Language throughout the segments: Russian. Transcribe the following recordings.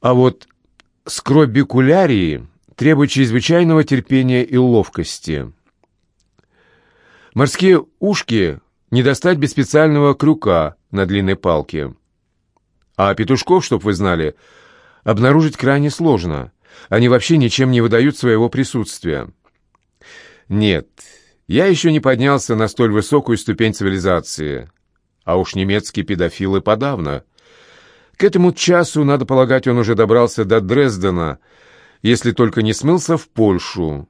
А вот скробикулярии требуют чрезвычайного терпения и ловкости. Морские ушки не достать без специального крюка на длинной палке. А петушков, чтоб вы знали, обнаружить крайне сложно. Они вообще ничем не выдают своего присутствия. Нет, я еще не поднялся на столь высокую ступень цивилизации. А уж немецкие педофилы подавно. К этому часу, надо полагать, он уже добрался до Дрездена, если только не смылся в Польшу,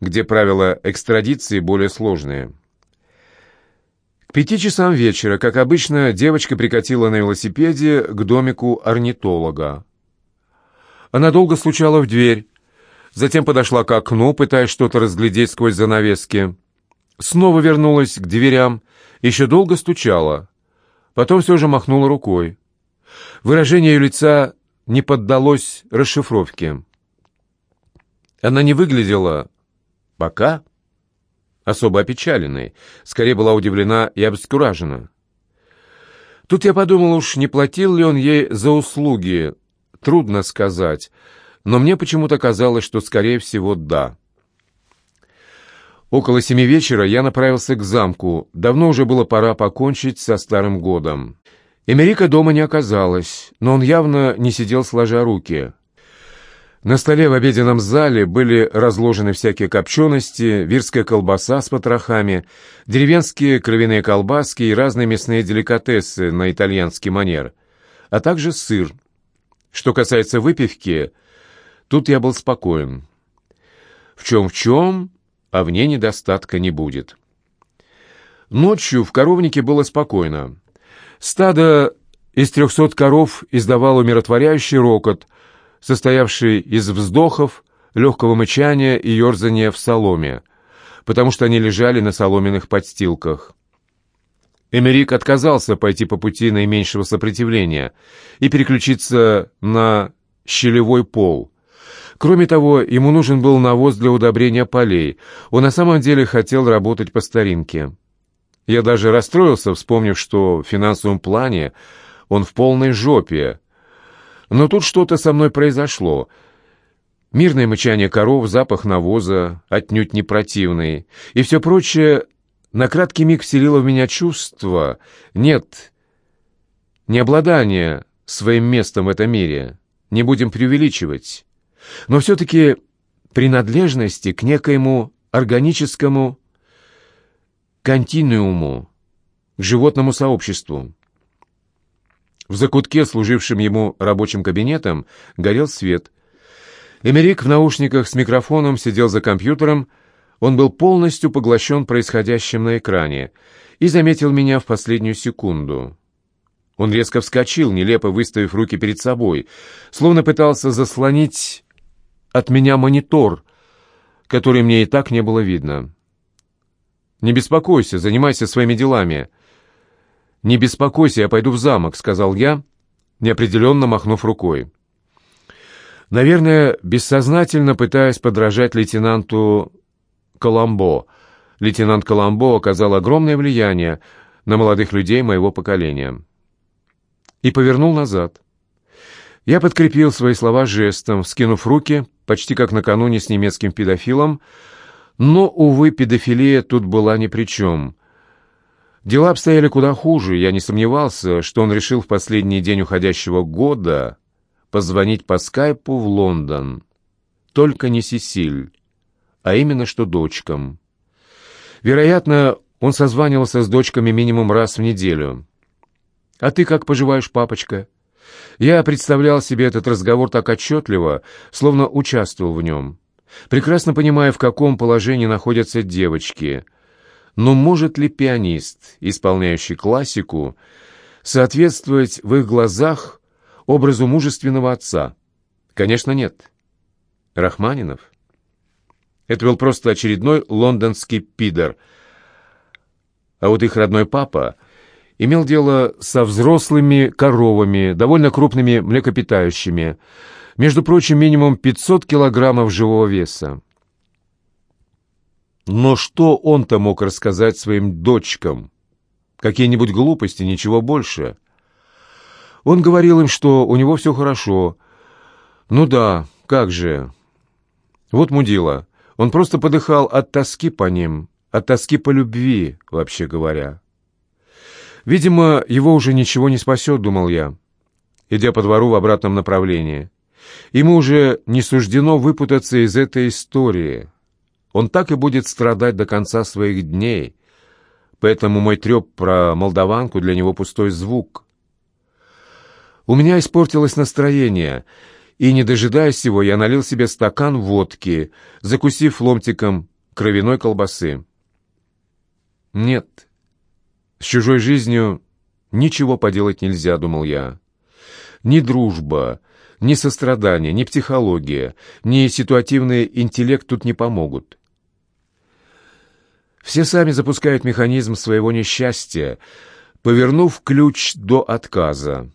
где правила экстрадиции более сложные. К пяти часам вечера, как обычно, девочка прикатила на велосипеде к домику орнитолога. Она долго стучала в дверь, затем подошла к окну, пытаясь что-то разглядеть сквозь занавески. Снова вернулась к дверям, еще долго стучала. Потом все же махнула рукой. Выражение ее лица не поддалось расшифровке. Она не выглядела пока особо опечаленной, скорее была удивлена и обескуражена. Тут я подумал уж, не платил ли он ей за услуги, трудно сказать, но мне почему-то казалось, что, скорее всего, да. Около семи вечера я направился к замку. Давно уже было пора покончить со старым годом. Эмерика дома не оказалось, но он явно не сидел сложа руки. На столе в обеденном зале были разложены всякие копчености, вирская колбаса с потрохами, деревенские кровяные колбаски и разные мясные деликатесы на итальянский манер, а также сыр. Что касается выпивки, тут я был спокоен. В чем в чем, а в ней недостатка не будет. Ночью в коровнике было спокойно. Стадо из трехсот коров издавало умиротворяющий рокот, состоявший из вздохов, легкого мычания и ерзания в соломе, потому что они лежали на соломенных подстилках. Эмерик отказался пойти по пути наименьшего сопротивления и переключиться на щелевой пол. Кроме того, ему нужен был навоз для удобрения полей. Он на самом деле хотел работать по старинке. Я даже расстроился, вспомнив, что в финансовом плане он в полной жопе, но тут что-то со мной произошло. Мирное мычание коров, запах навоза, отнюдь не противный, и все прочее на краткий миг вселило в меня чувство, нет, не обладание своим местом в этом мире, не будем преувеличивать, но все-таки принадлежности к некоему органическому континууму, к животному сообществу. В закутке, служившем ему рабочим кабинетом, горел свет. Эмерик в наушниках с микрофоном сидел за компьютером. Он был полностью поглощен происходящим на экране и заметил меня в последнюю секунду. Он резко вскочил, нелепо выставив руки перед собой, словно пытался заслонить от меня монитор, который мне и так не было видно. «Не беспокойся, занимайся своими делами», «Не беспокойся, я пойду в замок», — сказал я, неопределенно махнув рукой. Наверное, бессознательно пытаясь подражать лейтенанту Коломбо. Лейтенант Коломбо оказал огромное влияние на молодых людей моего поколения. И повернул назад. Я подкрепил свои слова жестом, скинув руки, почти как накануне с немецким педофилом, но, увы, педофилия тут была ни при чем — Дела обстояли куда хуже, я не сомневался, что он решил в последний день уходящего года позвонить по скайпу в Лондон. Только не Сесиль, а именно что дочкам. Вероятно, он созванивался с дочками минимум раз в неделю. «А ты как поживаешь, папочка?» Я представлял себе этот разговор так отчетливо, словно участвовал в нем, прекрасно понимая, в каком положении находятся девочки — но может ли пианист, исполняющий классику, соответствовать в их глазах образу мужественного отца? Конечно, нет. Рахманинов? Это был просто очередной лондонский пидор. А вот их родной папа имел дело со взрослыми коровами, довольно крупными млекопитающими, между прочим, минимум 500 килограммов живого веса. Но что он-то мог рассказать своим дочкам? Какие-нибудь глупости, ничего больше. Он говорил им, что у него все хорошо, Ну да, как же. Вот мудила. Он просто подыхал от тоски по ним, от тоски по любви, вообще говоря. Видимо, его уже ничего не спасет, думал я, идя по двору в обратном направлении. Ему уже не суждено выпутаться из этой истории. Он так и будет страдать до конца своих дней. Поэтому мой треп про молдаванку для него пустой звук. У меня испортилось настроение, и, не дожидаясь его, я налил себе стакан водки, закусив ломтиком кровяной колбасы. Нет, с чужой жизнью ничего поделать нельзя, думал я. Ни дружба, ни сострадание, ни психология, ни ситуативный интеллект тут не помогут. Все сами запускают механизм своего несчастья, повернув ключ до отказа.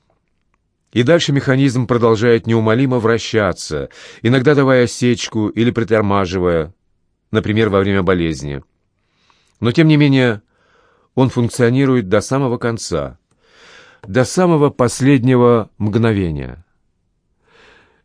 И дальше механизм продолжает неумолимо вращаться, иногда давая осечку или притормаживая, например, во время болезни. Но, тем не менее, он функционирует до самого конца, до самого последнего мгновения.